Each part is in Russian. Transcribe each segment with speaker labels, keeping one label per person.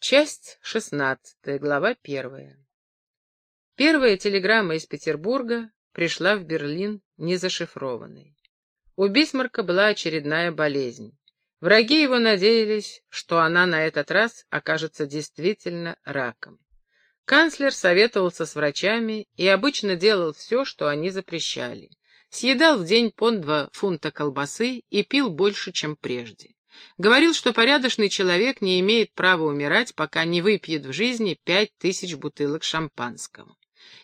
Speaker 1: Часть шестнадцатая, глава первая. Первая телеграмма из Петербурга пришла в Берлин незашифрованной. У Бисмарка была очередная болезнь. Враги его надеялись, что она на этот раз окажется действительно раком. Канцлер советовался с врачами и обычно делал все, что они запрещали. Съедал в день по два фунта колбасы и пил больше, чем прежде. Говорил, что порядочный человек не имеет права умирать, пока не выпьет в жизни пять тысяч бутылок шампанского.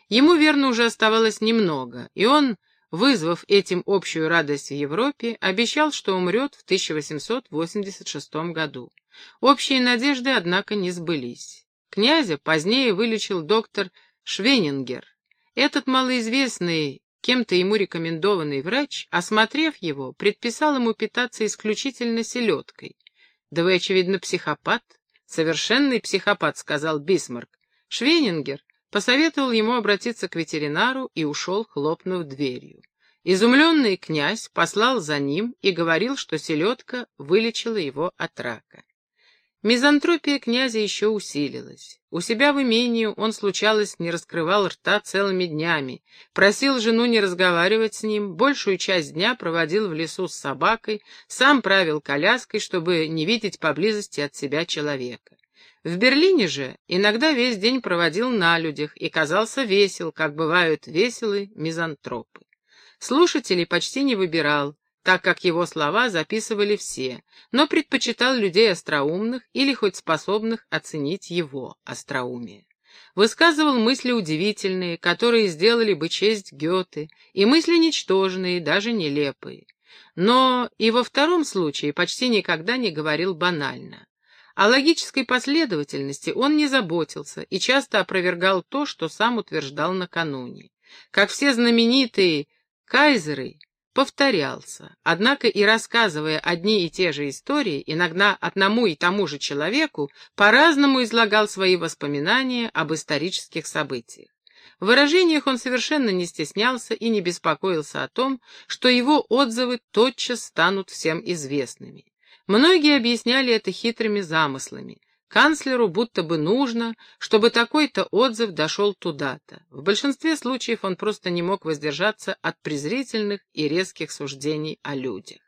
Speaker 1: Ему, верно, уже оставалось немного, и он, вызвав этим общую радость в Европе, обещал, что умрет в 1886 году. Общие надежды, однако, не сбылись. Князя позднее вылечил доктор Швенингер. Этот малоизвестный Кем-то ему рекомендованный врач, осмотрев его, предписал ему питаться исключительно селедкой. «Да вы, очевидно, психопат». «Совершенный психопат», — сказал Бисмарк. Швенингер посоветовал ему обратиться к ветеринару и ушел, хлопнув дверью. Изумленный князь послал за ним и говорил, что селедка вылечила его от рака. Мизантропия князя еще усилилась. У себя в имении он, случалось, не раскрывал рта целыми днями, просил жену не разговаривать с ним, большую часть дня проводил в лесу с собакой, сам правил коляской, чтобы не видеть поблизости от себя человека. В Берлине же иногда весь день проводил на людях и казался весел, как бывают веселы мизантропы. Слушателей почти не выбирал, так как его слова записывали все, но предпочитал людей остроумных или хоть способных оценить его остроумие. Высказывал мысли удивительные, которые сделали бы честь Гёте, и мысли ничтожные, даже нелепые. Но и во втором случае почти никогда не говорил банально. О логической последовательности он не заботился и часто опровергал то, что сам утверждал накануне. Как все знаменитые кайзеры, повторялся, однако и рассказывая одни и те же истории, иногда одному и тому же человеку, по-разному излагал свои воспоминания об исторических событиях. В выражениях он совершенно не стеснялся и не беспокоился о том, что его отзывы тотчас станут всем известными. Многие объясняли это хитрыми замыслами, Канцлеру будто бы нужно, чтобы такой-то отзыв дошел туда-то. В большинстве случаев он просто не мог воздержаться от презрительных и резких суждений о людях.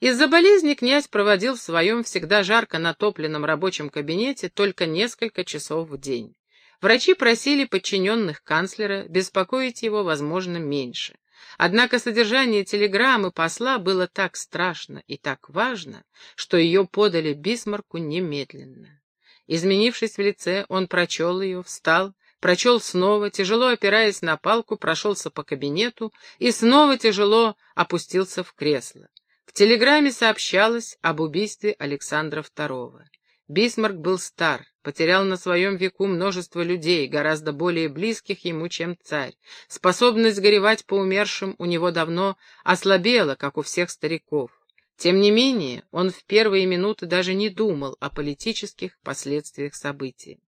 Speaker 1: Из-за болезни князь проводил в своем всегда жарко натопленном рабочем кабинете только несколько часов в день. Врачи просили подчиненных канцлера беспокоить его, возможно, меньше. Однако содержание телеграммы посла было так страшно и так важно, что ее подали Бисмарку немедленно. Изменившись в лице, он прочел ее, встал, прочел снова, тяжело опираясь на палку, прошелся по кабинету и снова тяжело опустился в кресло. В телеграмме сообщалось об убийстве Александра II. Бисмарк был стар, потерял на своем веку множество людей, гораздо более близких ему, чем царь. Способность горевать по умершим у него давно ослабела, как у всех стариков. Тем не менее, он в первые минуты даже не думал о политических последствиях событий.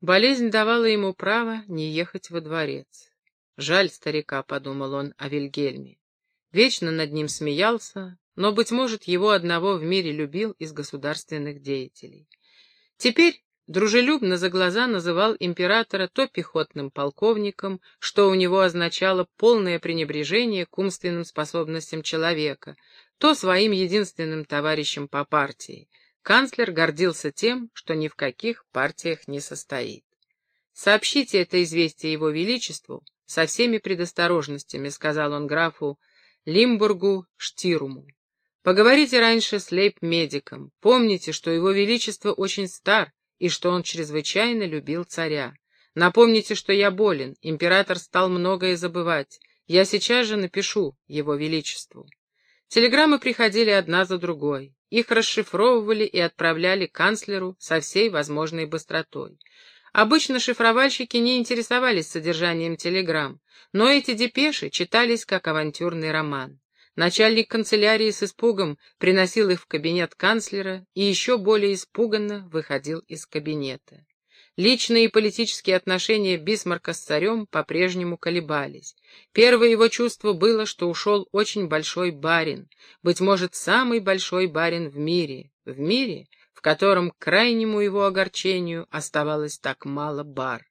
Speaker 1: Болезнь давала ему право не ехать во дворец. «Жаль старика», — подумал он о Вильгельме. Вечно над ним смеялся, но, быть может, его одного в мире любил из государственных деятелей. Теперь дружелюбно за глаза называл императора то пехотным полковником, что у него означало полное пренебрежение к умственным способностям человека, то своим единственным товарищем по партии. Канцлер гордился тем, что ни в каких партиях не состоит. «Сообщите это известие его величеству со всеми предосторожностями», — сказал он графу Лимбургу Штируму. «Поговорите раньше с лейб-медиком. Помните, что его величество очень стар и что он чрезвычайно любил царя. Напомните, что я болен, император стал многое забывать. Я сейчас же напишу его величеству». Телеграммы приходили одна за другой. Их расшифровывали и отправляли канцлеру со всей возможной быстротой. Обычно шифровальщики не интересовались содержанием телеграмм, но эти депеши читались как авантюрный роман. Начальник канцелярии с испугом приносил их в кабинет канцлера и еще более испуганно выходил из кабинета. Личные и политические отношения Бисмарка с царем по-прежнему колебались. Первое его чувство было, что ушел очень большой барин, быть может, самый большой барин в мире, в мире, котором, к крайнему его огорчению, оставалось так мало бар.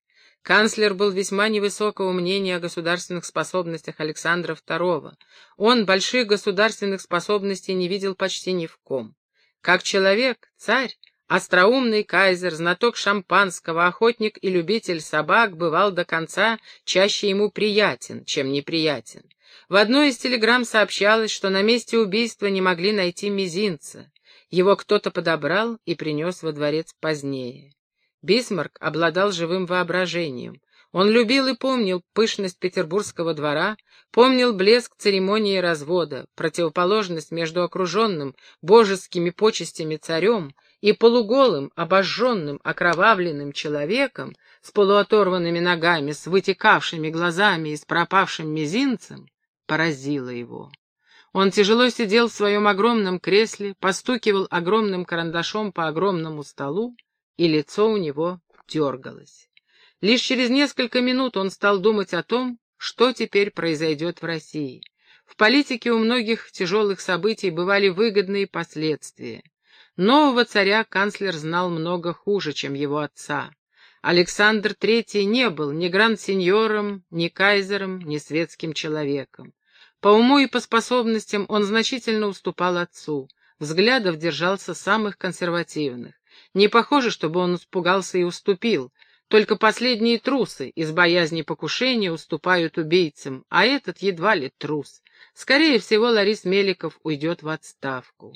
Speaker 1: Канцлер был весьма невысокого мнения о государственных способностях Александра II. Он больших государственных способностей не видел почти ни в ком. Как человек, царь, остроумный кайзер, знаток шампанского, охотник и любитель собак бывал до конца чаще ему приятен, чем неприятен. В одной из телеграмм сообщалось, что на месте убийства не могли найти мизинца. Его кто-то подобрал и принес во дворец позднее. Бисмарк обладал живым воображением. Он любил и помнил пышность петербургского двора, помнил блеск церемонии развода, противоположность между окруженным божескими почестями царем и полуголым, обожженным, окровавленным человеком с полуоторванными ногами, с вытекавшими глазами и с пропавшим мизинцем, поразило его. Он тяжело сидел в своем огромном кресле, постукивал огромным карандашом по огромному столу, и лицо у него дергалось. Лишь через несколько минут он стал думать о том, что теперь произойдет в России. В политике у многих тяжелых событий бывали выгодные последствия. Нового царя канцлер знал много хуже, чем его отца. Александр III не был ни гранд-сеньором, ни кайзером, ни светским человеком. По уму и по способностям он значительно уступал отцу, взглядов держался самых консервативных. Не похоже, чтобы он испугался и уступил. Только последние трусы из боязни покушения уступают убийцам, а этот едва ли трус. Скорее всего, Ларис Меликов уйдет в отставку.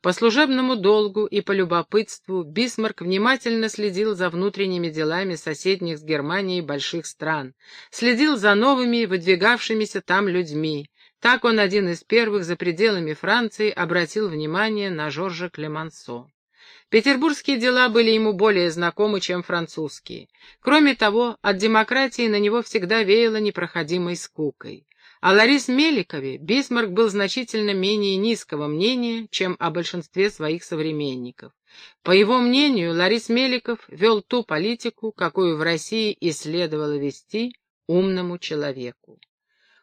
Speaker 1: По служебному долгу и по любопытству Бисмарк внимательно следил за внутренними делами соседних с Германией больших стран, следил за новыми, выдвигавшимися там людьми. Так он один из первых за пределами Франции обратил внимание на Жоржа Клемансо. Петербургские дела были ему более знакомы, чем французские. Кроме того, от демократии на него всегда веяло непроходимой скукой. О Ларис Меликове Бисмарк был значительно менее низкого мнения, чем о большинстве своих современников. По его мнению, Ларис Меликов вел ту политику, какую в России и следовало вести умному человеку.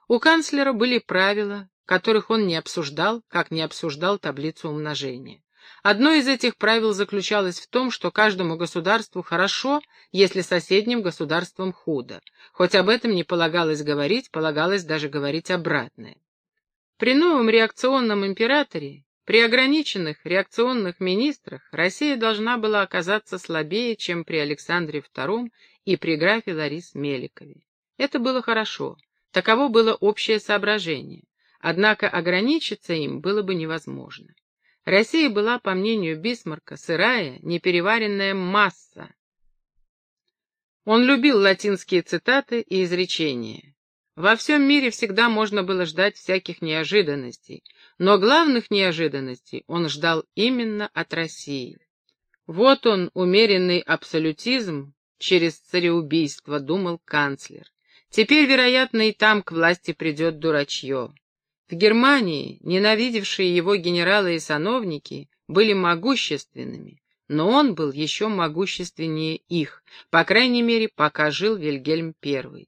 Speaker 1: У канцлера были правила, которых он не обсуждал, как не обсуждал таблицу умножения. Одно из этих правил заключалось в том, что каждому государству хорошо, если соседним государствам худо. Хоть об этом не полагалось говорить, полагалось даже говорить обратное. При новом реакционном императоре, при ограниченных реакционных министрах, Россия должна была оказаться слабее, чем при Александре II и при графе Ларис Меликове. Это было хорошо, таково было общее соображение, однако ограничиться им было бы невозможно. Россия была, по мнению Бисмарка, сырая, непереваренная масса. Он любил латинские цитаты и изречения. Во всем мире всегда можно было ждать всяких неожиданностей, но главных неожиданностей он ждал именно от России. Вот он, умеренный абсолютизм через цареубийство, думал канцлер. Теперь, вероятно, и там к власти придет дурачье. В Германии ненавидевшие его генералы и сановники были могущественными, но он был еще могущественнее их, по крайней мере, пока жил Вильгельм I.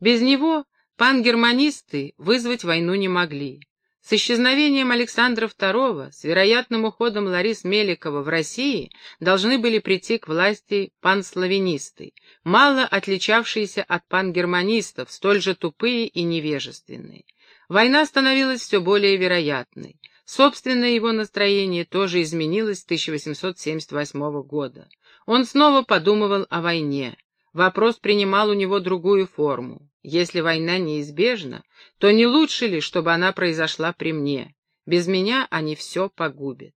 Speaker 1: Без него пангерманисты вызвать войну не могли. С исчезновением Александра II, с вероятным уходом Ларис Меликова в России, должны были прийти к власти панславянисты, мало отличавшиеся от пангерманистов, столь же тупые и невежественные. Война становилась все более вероятной. Собственное его настроение тоже изменилось с 1878 года. Он снова подумывал о войне. Вопрос принимал у него другую форму. Если война неизбежна, то не лучше ли, чтобы она произошла при мне? Без меня они все погубят.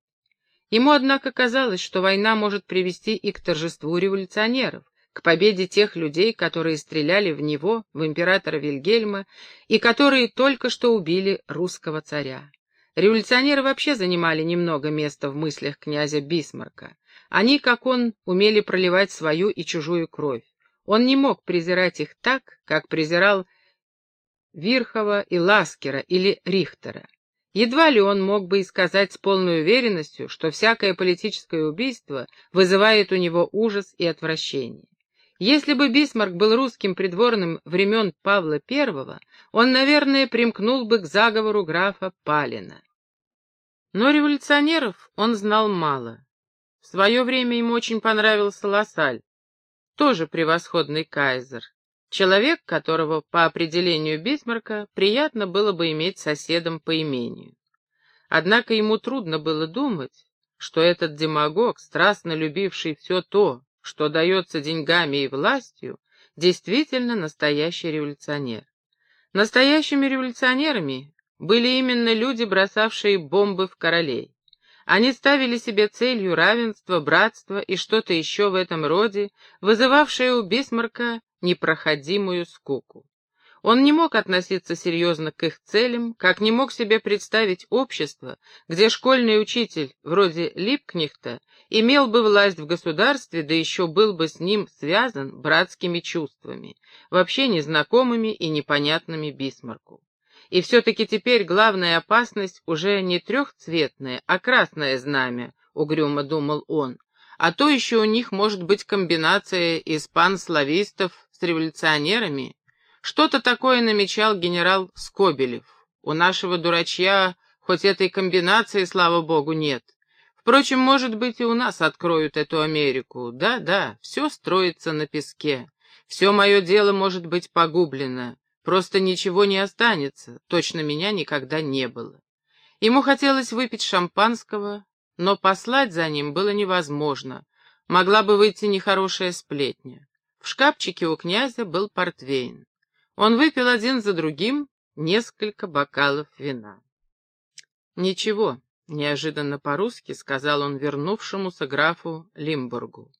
Speaker 1: Ему, однако, казалось, что война может привести и к торжеству революционеров к победе тех людей, которые стреляли в него, в императора Вильгельма, и которые только что убили русского царя. Революционеры вообще занимали немного места в мыслях князя Бисмарка. Они, как он, умели проливать свою и чужую кровь. Он не мог презирать их так, как презирал Вирхова и Ласкера или Рихтера. Едва ли он мог бы и сказать с полной уверенностью, что всякое политическое убийство вызывает у него ужас и отвращение. Если бы Бисмарк был русским придворным времен Павла I, он, наверное, примкнул бы к заговору графа Палина. Но революционеров он знал мало. В свое время ему очень понравился Лассаль, тоже превосходный кайзер, человек, которого по определению Бисмарка приятно было бы иметь соседом по имению. Однако ему трудно было думать, что этот демагог, страстно любивший все то, что дается деньгами и властью, действительно настоящий революционер. Настоящими революционерами были именно люди, бросавшие бомбы в королей. Они ставили себе целью равенство, братство и что-то еще в этом роде, вызывавшее у Бисмарка непроходимую скуку. Он не мог относиться серьезно к их целям, как не мог себе представить общество, где школьный учитель, вроде Липкнехта, имел бы власть в государстве, да еще был бы с ним связан братскими чувствами, вообще незнакомыми и непонятными Бисмарку. И все-таки теперь главная опасность уже не трехцветная, а красное знамя, — угрюмо думал он. А то еще у них может быть комбинация испан-славистов с революционерами. Что-то такое намечал генерал Скобелев. У нашего дурачья хоть этой комбинации, слава богу, нет. Впрочем, может быть, и у нас откроют эту Америку. Да-да, все строится на песке. Все мое дело может быть погублено. Просто ничего не останется, точно меня никогда не было. Ему хотелось выпить шампанского, но послать за ним было невозможно. Могла бы выйти нехорошая сплетня. В шкафчике у князя был портвейн. Он выпил один за другим несколько бокалов вина. «Ничего», — неожиданно по-русски сказал он вернувшемуся графу Лимбургу.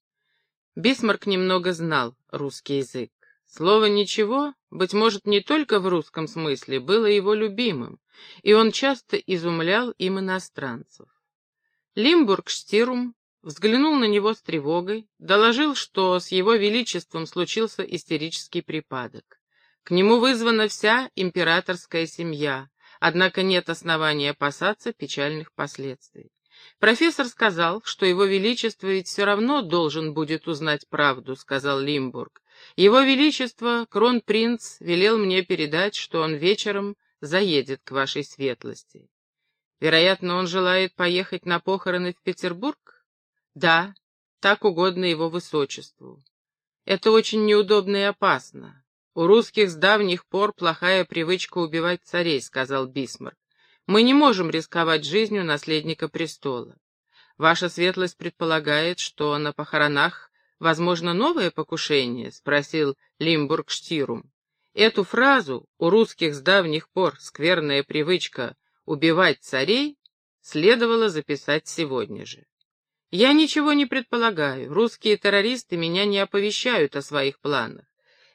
Speaker 1: Бисмарк немного знал русский язык. Слово «ничего», быть может, не только в русском смысле, было его любимым, и он часто изумлял им иностранцев. Лимбург-Штирум взглянул на него с тревогой, доложил, что с его величеством случился истерический припадок. К нему вызвана вся императорская семья, однако нет основания опасаться печальных последствий. Профессор сказал, что его величество ведь все равно должен будет узнать правду, сказал Лимбург, его Величество, кронпринц, велел мне передать, что он вечером заедет к вашей светлости. Вероятно, он желает поехать на похороны в Петербург? Да, так угодно его высочеству. Это очень неудобно и опасно. У русских с давних пор плохая привычка убивать царей, сказал Бисмарк. Мы не можем рисковать жизнью наследника престола. Ваша светлость предполагает, что на похоронах возможно, новое покушение?» — спросил Лимбург-Штирум. Эту фразу у русских с давних пор скверная привычка убивать царей следовало записать сегодня же. Я ничего не предполагаю, русские террористы меня не оповещают о своих планах.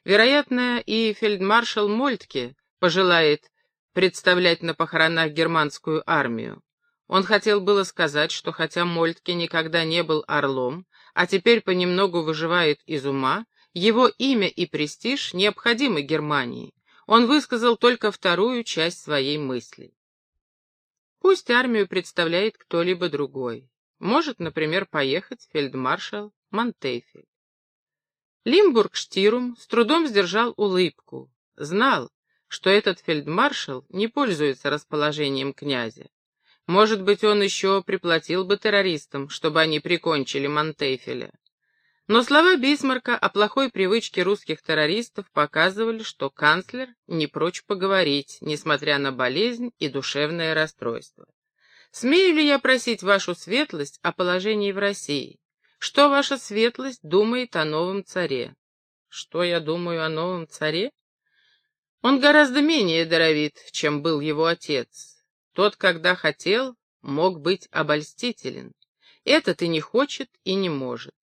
Speaker 1: Вероятно, и фельдмаршал Мольтке пожелает представлять на похоронах германскую армию. Он хотел было сказать, что хотя Мольтке никогда не был орлом, а теперь понемногу выживает из ума, его имя и престиж необходимы Германии. Он высказал только вторую часть своей мысли. Пусть армию представляет кто-либо другой. Может, например, поехать фельдмаршал Монтейфель. Лимбург-Штирум с трудом сдержал улыбку. Знал, что этот фельдмаршал не пользуется расположением князя. Может быть, он еще приплатил бы террористам, чтобы они прикончили Монтейфеля. Но слова Бисмарка о плохой привычке русских террористов показывали, что канцлер не прочь поговорить, несмотря на болезнь и душевное расстройство. «Смею ли я просить вашу светлость о положении в России? Что ваша светлость думает о новом царе?» «Что я думаю о новом царе?» «Он гораздо менее даровит, чем был его отец. Тот, когда хотел, мог быть обольстителен. Этот и не хочет, и не может.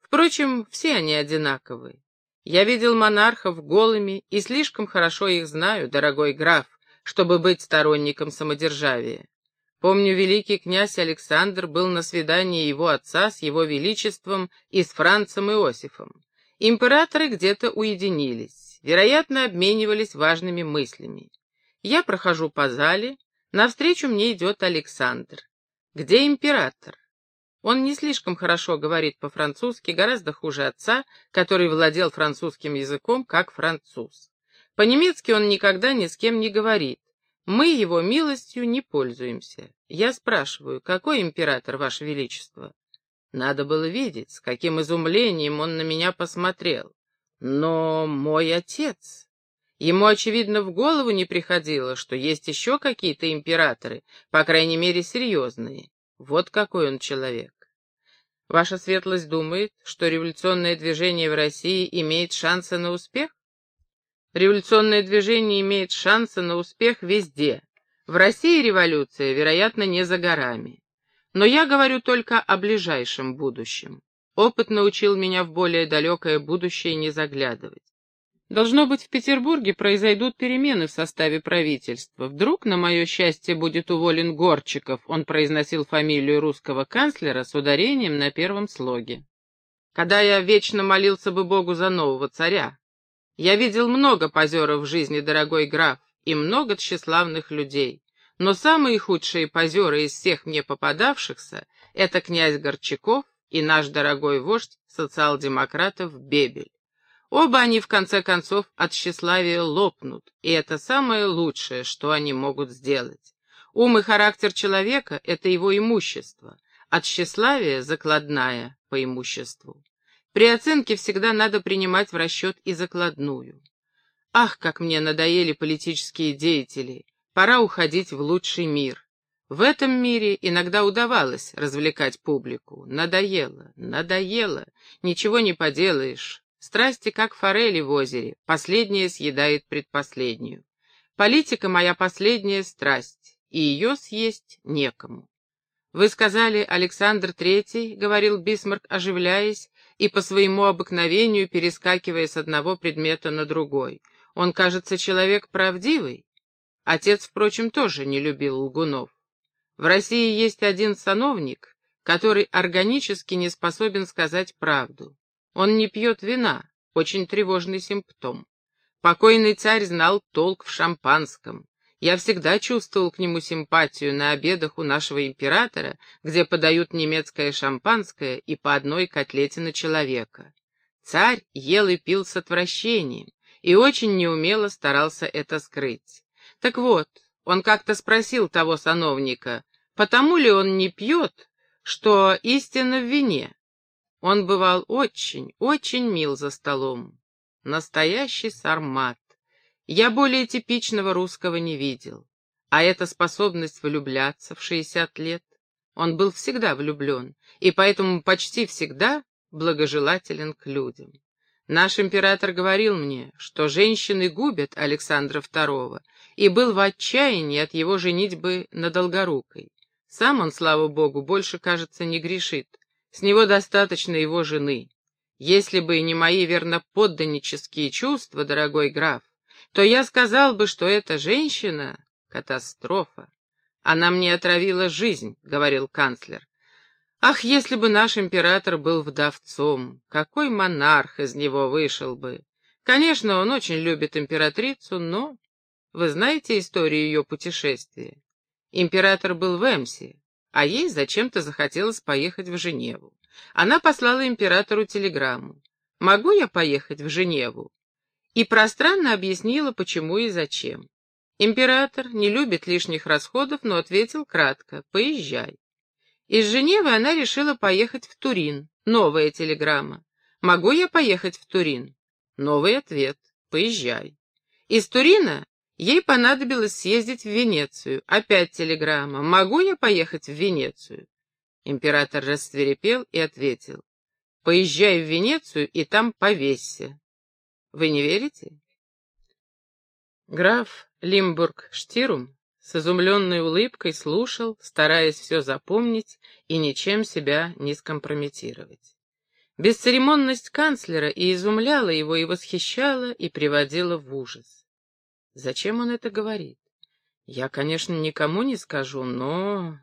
Speaker 1: Впрочем, все они одинаковы. Я видел монархов голыми и слишком хорошо их знаю, дорогой граф, чтобы быть сторонником самодержавия. Помню, великий князь Александр был на свидании его отца с его величеством и с Францем Иосифом. Императоры где-то уединились, вероятно, обменивались важными мыслями. Я прохожу по зале, Навстречу мне идет Александр. Где император? Он не слишком хорошо говорит по-французски, гораздо хуже отца, который владел французским языком, как француз. По-немецки он никогда ни с кем не говорит. Мы его милостью не пользуемся. Я спрашиваю, какой император, Ваше Величество? Надо было видеть, с каким изумлением он на меня посмотрел. Но мой отец... Ему, очевидно, в голову не приходило, что есть еще какие-то императоры, по крайней мере, серьезные. Вот какой он человек. Ваша светлость думает, что революционное движение в России имеет шансы на успех? Революционное движение имеет шансы на успех везде. В России революция, вероятно, не за горами. Но я говорю только о ближайшем будущем. Опыт научил меня в более далекое будущее не заглядывать. Должно быть, в Петербурге произойдут перемены в составе правительства. Вдруг, на мое счастье, будет уволен Горчиков, он произносил фамилию русского канцлера с ударением на первом слоге. Когда я вечно молился бы Богу за нового царя. Я видел много позеров в жизни, дорогой граф, и много тщеславных людей. Но самые худшие позеры из всех мне попадавшихся — это князь Горчаков и наш дорогой вождь социал-демократов Бебель. Оба они, в конце концов, от тщеславия лопнут, и это самое лучшее, что они могут сделать. Ум и характер человека — это его имущество, от тщеславия — закладная по имуществу. При оценке всегда надо принимать в расчет и закладную. Ах, как мне надоели политические деятели, пора уходить в лучший мир. В этом мире иногда удавалось развлекать публику. Надоело, надоело, ничего не поделаешь. Страсти, как форели в озере, последняя съедает предпоследнюю. Политика моя последняя страсть, и ее съесть некому. Вы сказали, Александр Третий, — говорил Бисмарк, оживляясь и по своему обыкновению перескакивая с одного предмета на другой. Он, кажется, человек правдивый. Отец, впрочем, тоже не любил лгунов. В России есть один сановник, который органически не способен сказать правду. Он не пьет вина, очень тревожный симптом. Покойный царь знал толк в шампанском. Я всегда чувствовал к нему симпатию на обедах у нашего императора, где подают немецкое шампанское и по одной котлете на человека. Царь ел и пил с отвращением и очень неумело старался это скрыть. Так вот, он как-то спросил того сановника, потому ли он не пьет, что истина в вине. Он бывал очень, очень мил за столом. Настоящий сармат. Я более типичного русского не видел. А эта способность влюбляться в шестьдесят лет. Он был всегда влюблен, и поэтому почти всегда благожелателен к людям. Наш император говорил мне, что женщины губят Александра II, и был в отчаянии от его женитьбы на Долгорукой. Сам он, слава богу, больше, кажется, не грешит. С него достаточно его жены. Если бы не мои верноподданнические чувства, дорогой граф, то я сказал бы, что эта женщина — катастрофа. Она мне отравила жизнь, — говорил канцлер. Ах, если бы наш император был вдовцом, какой монарх из него вышел бы! Конечно, он очень любит императрицу, но... Вы знаете историю ее путешествия? Император был в Эмсе, а ей зачем-то захотелось поехать в Женеву. Она послала императору телеграмму. «Могу я поехать в Женеву?» И пространно объяснила, почему и зачем. Император не любит лишних расходов, но ответил кратко «Поезжай». Из Женевы она решила поехать в Турин. Новая телеграмма. «Могу я поехать в Турин?» Новый ответ «Поезжай». Из Турина Ей понадобилось съездить в Венецию. Опять телеграмма. «Могу я поехать в Венецию?» Император расцверепел и ответил. «Поезжай в Венецию и там повесься». Вы не верите? Граф Лимбург-Штирум с изумленной улыбкой слушал, стараясь все запомнить и ничем себя не скомпрометировать. Бесцеремонность канцлера и изумляла его, и восхищала, и приводила в ужас. Зачем он это говорит? Я, конечно, никому не скажу, но...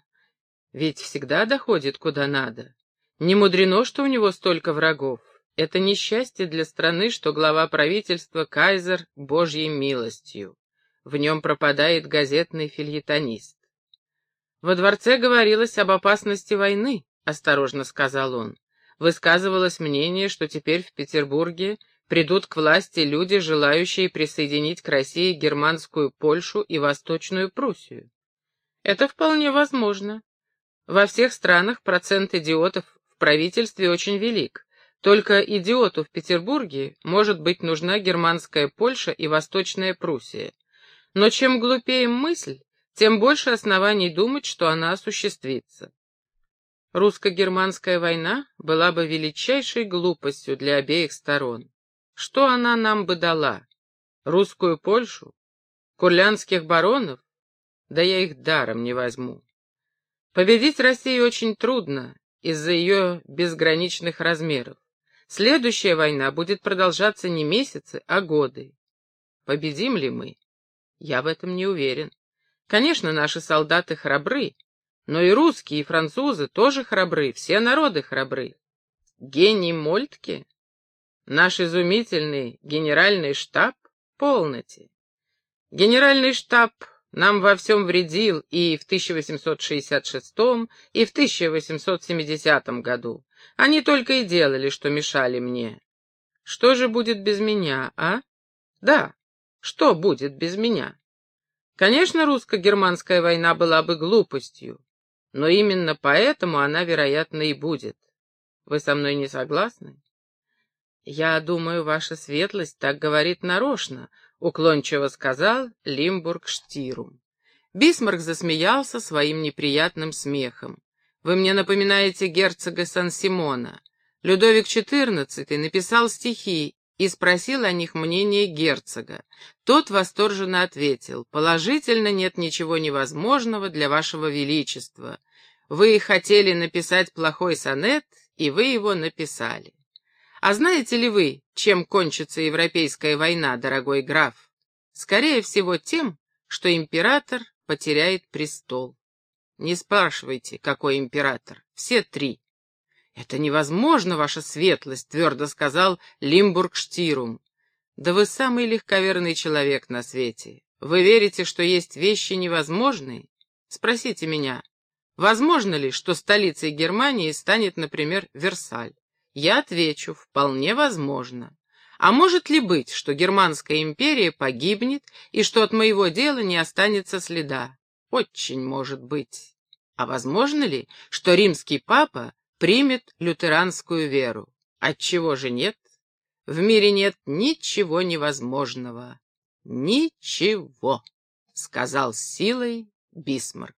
Speaker 1: Ведь всегда доходит куда надо. Не мудрено, что у него столько врагов. Это несчастье для страны, что глава правительства кайзер божьей милостью. В нем пропадает газетный фильетонист. «Во дворце говорилось об опасности войны», — осторожно сказал он. Высказывалось мнение, что теперь в Петербурге придут к власти люди, желающие присоединить к России германскую Польшу и Восточную Пруссию. Это вполне возможно. Во всех странах процент идиотов в правительстве очень велик. Только идиоту в Петербурге может быть нужна германская Польша и Восточная Пруссия. Но чем глупее мысль, тем больше оснований думать, что она осуществится. Русско-германская война была бы величайшей глупостью для обеих сторон. Что она нам бы дала? Русскую Польшу? Курлянских баронов? Да я их даром не возьму. Победить Россию очень трудно из-за ее безграничных размеров. Следующая война будет продолжаться не месяцы, а годы. Победим ли мы? Я в этом не уверен. Конечно, наши солдаты храбры, но и русские, и французы тоже храбры, все народы храбры. Гений Мольтке? Наш изумительный генеральный штаб? Полноте. Генеральный штаб нам во всем вредил и в 1866 и в 1870 году. Они только и делали, что мешали мне. Что же будет без меня, а? Да, что будет без меня? Конечно, русско-германская война была бы глупостью, но именно поэтому она, вероятно, и будет. Вы со мной не согласны? Я думаю, ваша светлость так говорит нарочно, — уклончиво сказал Лимбург Штирум. Бисмарк засмеялся своим неприятным смехом. «Вы мне напоминаете герцога Сан-Симона. Людовик XIV написал стихи и спросил о них мнение герцога. Тот восторженно ответил, «Положительно нет ничего невозможного для вашего величества. Вы хотели написать плохой сонет, и вы его написали. А знаете ли вы, чем кончится европейская война, дорогой граф? Скорее всего тем, что император потеряет престол. Не спрашивайте, какой император. Все три. «Это невозможно, ваша светлость», — твердо сказал Лимбург-Штирум. «Да вы самый легковерный человек на свете. Вы верите, что есть вещи невозможные? Спросите меня, возможно ли, что столицей Германии станет, например, Версаль? Я отвечу, вполне возможно. А может ли быть, что Германская империя погибнет и что от моего дела не останется следа? Очень может быть. А возможно ли, что римский папа примет лютеранскую веру? Отчего же нет? В мире нет ничего невозможного. Ничего, сказал силой Бисмарк.